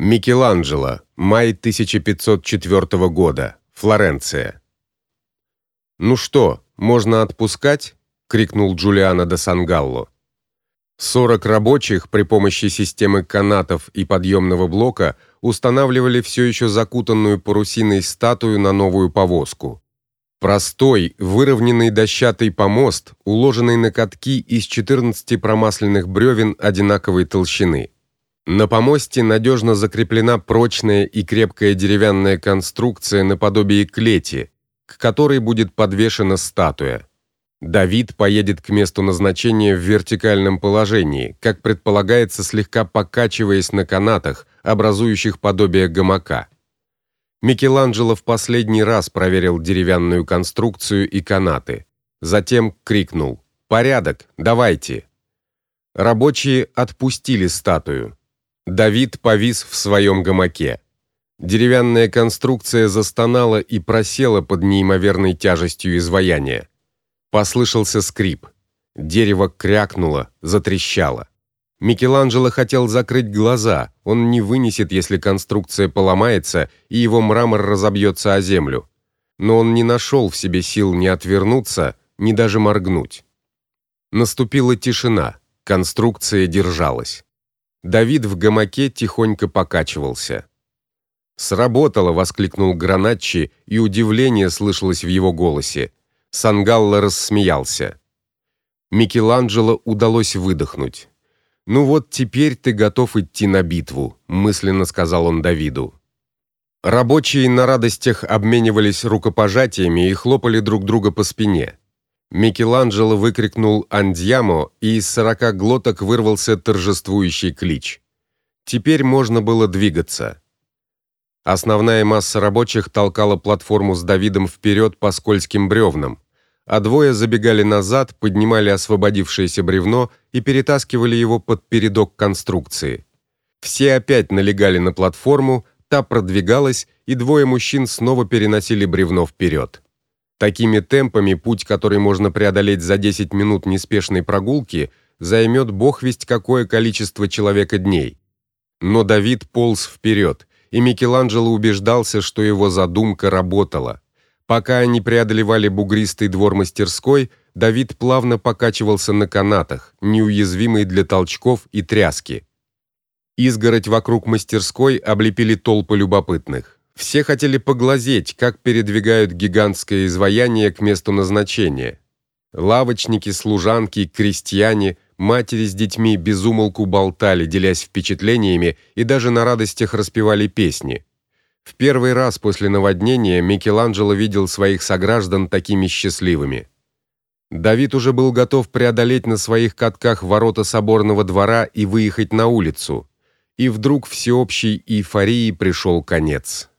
Микеланджело, май 1504 года, Флоренция. Ну что, можно отпускать? крикнул Джулиано де Сангалло. 40 рабочих при помощи системы канатов и подъемного блока устанавливали все еще закутанную парусиной статую на новую повозку. Простой, выровненный дощатый помост, уложенный на катки из 14 промасленных бревен одинаковой толщины. На помосте надежно закреплена прочная и крепкая деревянная конструкция наподобие клети, к которой будет подвешена статуя. Давид поедет к месту назначения в вертикальном положении, как предполагается, слегка покачиваясь на канатах, образующих подобие гамака. Микеланджело в последний раз проверил деревянную конструкцию и канаты. Затем крикнул: "Порядок, давайте!" Рабочие отпустили статую. Давид повис в своем гамаке. Деревянная конструкция застонала и просела под неимоверной тяжестью изваяния. Послышался скрип. Дерево крякнуло, затрещало. Микеланджело хотел закрыть глаза. Он не вынесет, если конструкция поломается и его мрамор разобьется о землю. Но он не нашел в себе сил ни отвернуться, ни даже моргнуть. Наступила тишина. Конструкция держалась. Давид в гамаке тихонько покачивался. Сработало, воскликнул Гранатчи, и удивление слышалось в его голосе. Сангалло рассмеялся. Микеланджело удалось выдохнуть. Ну вот теперь ты готов идти на битву, мысленно сказал он Давиду. Рабочие на радостях обменивались рукопожатиями и хлопали друг друга по спине. Микеланджело выкрикнул «Андьямо», и из сорока глоток вырвался торжествующий клич. Теперь можно было двигаться. Основная масса рабочих толкала платформу с Давидом вперед по скользким бревнам, а двое забегали назад, поднимали освободившееся бревно и перетаскивали его под передок конструкции. Все опять налегали на платформу, та продвигалась, и двое мужчин снова переносили бревно вперед. Такими темпами путь, который можно преодолеть за 10 минут неспешной прогулки, займет бог весть какое количество человека дней. Но Давид полз вперед, и Микеланджело убеждался, что его задумка работала. Пока они преодолевали бугристый двор мастерской, Давид плавно покачивался на канатах, неуязвимый для толчков и тряски. Изгородь вокруг мастерской облепили толпы любопытных. Все хотели поглазеть, как передвигают гигантское изваяние к месту назначения. Лавочники, служанки, крестьяне – Матери с детьми безумолку болтали, делясь впечатлениями и даже на радостях распевали песни. В первый раз после наводнения Микеланджело видел своих сограждан такими счастливыми. Давид уже был готов преодолеть на своих катках ворота соборного двора и выехать на улицу. И вдруг всеобщей эйфории пришел конец.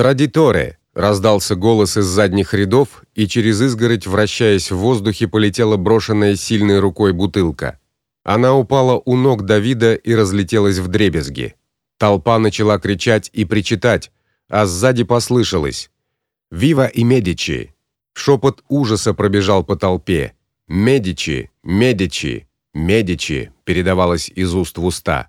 Традиторе Раздался голос из задних рядов, и через изгородь, вращаясь в воздухе, полетела брошенная сильной рукой бутылка. Она упала у ног Давида и разлетелась вдребезги. Толпа начала кричать и причитать, а сзади послышалось: "Вива и Медичи!" Шепот ужаса пробежал по толпе. "Медичи, Медичи, Медичи!" передавалось из уст в уста.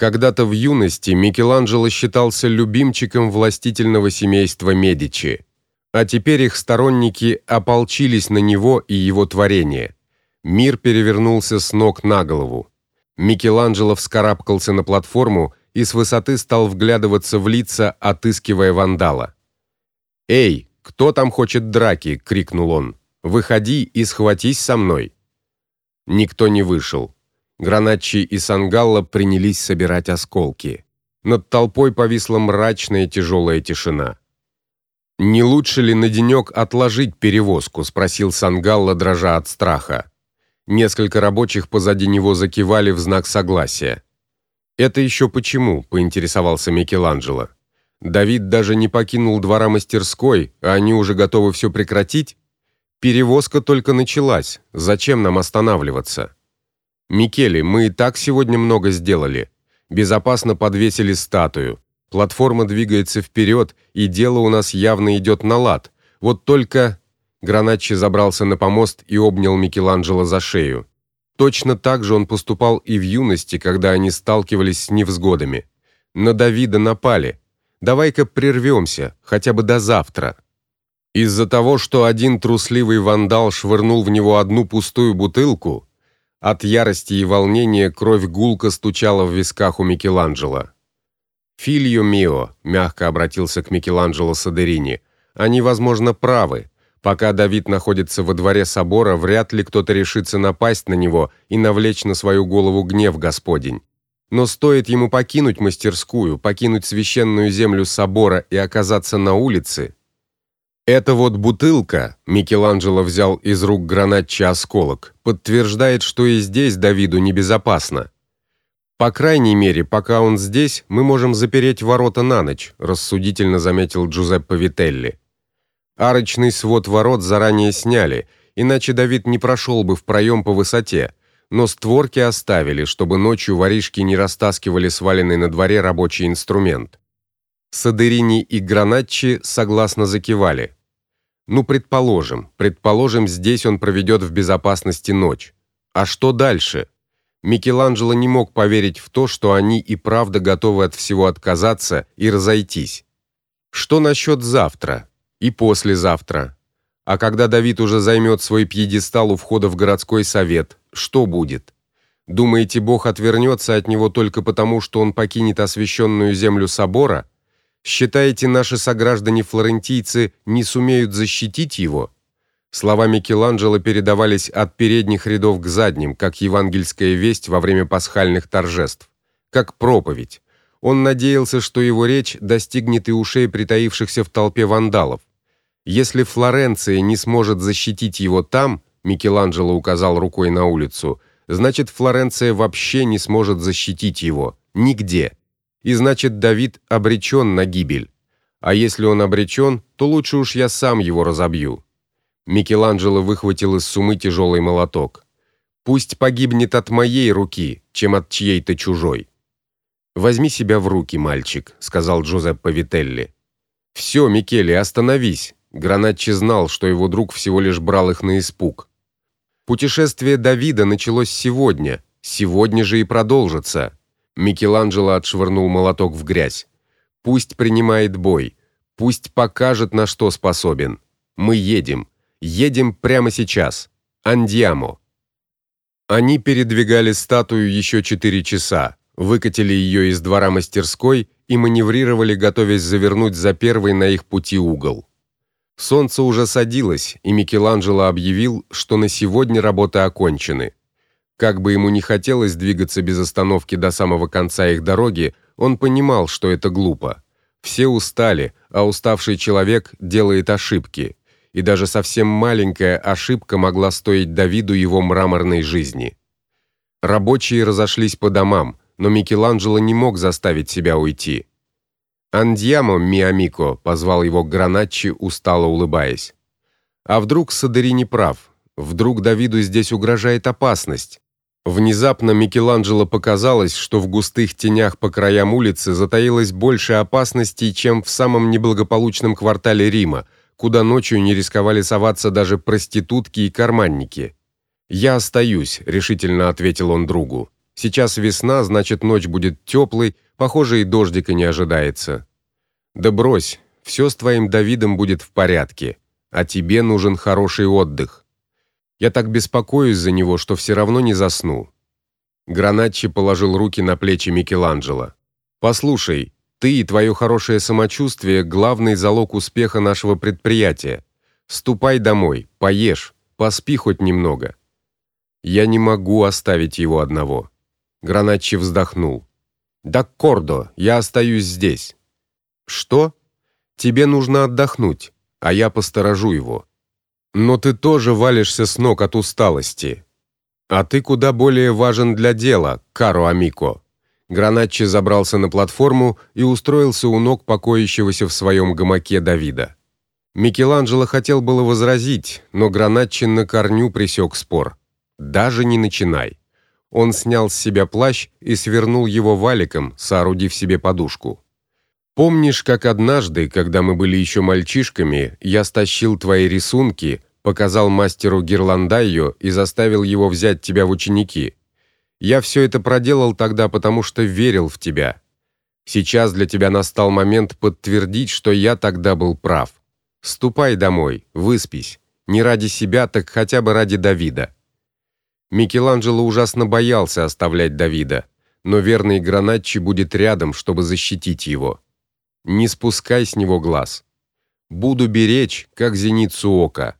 Когда-то в юности Микеланджело считался любимчиком властительного семейства Медичи, а теперь их сторонники ополчились на него и его творение. Мир перевернулся с ног на голову. Микеланджело вскарабкался на платформу и с высоты стал вглядываться в лица, отыскивая вандала. "Эй, кто там хочет драки?" крикнул он. "Выходи и схватись со мной". Никто не вышел. Граначи и Сангалла принялись собирать осколки. Над толпой повисла мрачная тяжелая тишина. Не лучше ли на денек отложить перевозку, спросил Сангалла, дрожа от страха. Несколько рабочих позади него закивали в знак согласия. Это еще почему? поинтересовался Микеланджело. Давид даже не покинул двора мастерской, а они уже готовы все прекратить? Перевозка только началась. Зачем нам останавливаться? Микеле, мы и так сегодня много сделали. Безопасно подвесили статую. Платформа двигается вперед, и дело у нас явно идет на лад. Вот только Граначчи забрался на помост и обнял Микеланджело за шею. Точно так же он поступал и в юности, когда они сталкивались с невзгодами. На Давида напали. Давай-ка прервемся, хотя бы до завтра. Из-за того, что один трусливый вандал швырнул в него одну пустую бутылку, от ярости и волнения кровь гулко стучала в висках у Микеланджело. Фильо мио, мягко обратился к Микеланджело Садерини. Они, возможно, правы. Пока Давид находится во дворе собора, вряд ли кто-то решится напасть на него и навлечь на свою голову гнев Господень. Но стоит ему покинуть мастерскую, покинуть священную землю собора и оказаться на улице, эта вот бутылка, Микеланджело взял из рук гранатча осколок, подтверждает, что и здесь Давиду небезопасно. По крайней мере, пока он здесь, мы можем запереть ворота на ночь, рассудительно заметил Джузеппе Вителли. Арочный свод ворот заранее сняли, иначе Давид не прошел бы в проем по высоте, но створки оставили, чтобы ночью воришки не растаскивали сваленный на дворе рабочий инструмент. Садерини и Гранатчи согласно закивали. Ну, предположим, предположим, здесь он проведет в безопасности ночь. А что дальше? Микеланджело не мог поверить в то, что они и правда готовы от всего отказаться и разойтись. Что насчет завтра и послезавтра? А когда Давид уже займет свой пьедестал у входа в городской совет, что будет? Думаете, Бог отвернется от него только потому, что он покинет освященную землю собора? Считаете, наши сограждане-флорентийцы не сумеют защитить его? Слова Микеланджело передавались от передних рядов к задним, как евангельская весть во время пасхальных торжеств, как проповедь. Он надеялся, что его речь достигнет и ушей притаившихся в толпе вандалов. Если Флоренция не сможет защитить его там, Микеланджело указал рукой на улицу, значит Флоренция вообще не сможет защитить его нигде и значит Давид обречен на гибель. А если он обречен, то лучше уж я сам его разобью. Микеланджело выхватил из сумы тяжелый молоток. Пусть погибнет от моей руки, чем от чьей-то чужой. Возьми себя в руки, мальчик, сказал Джузеппе Вителли. Все, Микеле, остановись. Гранатчи знал, что его друг всего лишь брал их на испуг. Путешествие Давида началось сегодня, сегодня же и продолжится. Микеланджело отшвырнул молоток в грязь. Пусть принимает бой, пусть покажет, на что способен. Мы едем, едем прямо сейчас. Андиамо. Они передвигали статую еще четыре часа, выкатили ее из двора мастерской и маневрировали, готовясь завернуть за первый на их пути угол. Солнце уже садилось, и Микеланджело объявил, что на сегодня работы окончены. Как бы ему ни хотелось двигаться без остановки до самого конца их дороги, он понимал, что это глупо. Все устали, а уставший человек делает ошибки, и даже совсем маленькая ошибка могла стоить Давиду его мраморной жизни. Рабочие разошлись по домам, но Микеланджело не мог заставить себя уйти. "Андьямо, миамико", позвал его Гранатчи, устало улыбаясь. А вдруг Садери не прав? Вдруг Давиду здесь угрожает опасность? Внезапно Микеланджело показалось, что в густых тенях по краям улицы затаилось больше опасностей, чем в самом неблагополучном квартале Рима, куда ночью не рисковали соваться даже проститутки и карманники. "Я остаюсь", решительно ответил он другу. "Сейчас весна, значит, ночь будет теплой, похоже, и дождика не ожидается". "Да брось, все с твоим Давидом будет в порядке, а тебе нужен хороший отдых". Я так беспокоюсь за него, что все равно не засну. Гранатчи положил руки на плечи Микеланджело. Послушай, ты и твое хорошее самочувствие главный залог успеха нашего предприятия. Ступай домой, поешь, поспи хоть немного. Я не могу оставить его одного. Гранатчи вздохнул. Д'аккордо, я остаюсь здесь. Что? Тебе нужно отдохнуть, а я посторожу его. Но ты тоже валишься с ног от усталости. А ты куда более важен для дела, Каро Амико. Гранатчи забрался на платформу и устроился у ног покоящегося в своем гамаке Давида. Микеланджело хотел было возразить, но Гранатчи на корню пресек спор. Даже не начинай. Он снял с себя плащ и свернул его валиком, соорудив себе подушку. Помнишь, как однажды, когда мы были еще мальчишками, я стащил твои рисунки, показал мастеру Гирландайо и заставил его взять тебя в ученики? Я все это проделал тогда, потому что верил в тебя. Сейчас для тебя настал момент подтвердить, что я тогда был прав. Ступай домой, выспись. Не ради себя, так хотя бы ради Давида. Микеланджело ужасно боялся оставлять Давида, но верный Граначчи будет рядом, чтобы защитить его. Не спускай с него глаз. Буду беречь, как зеницу ока.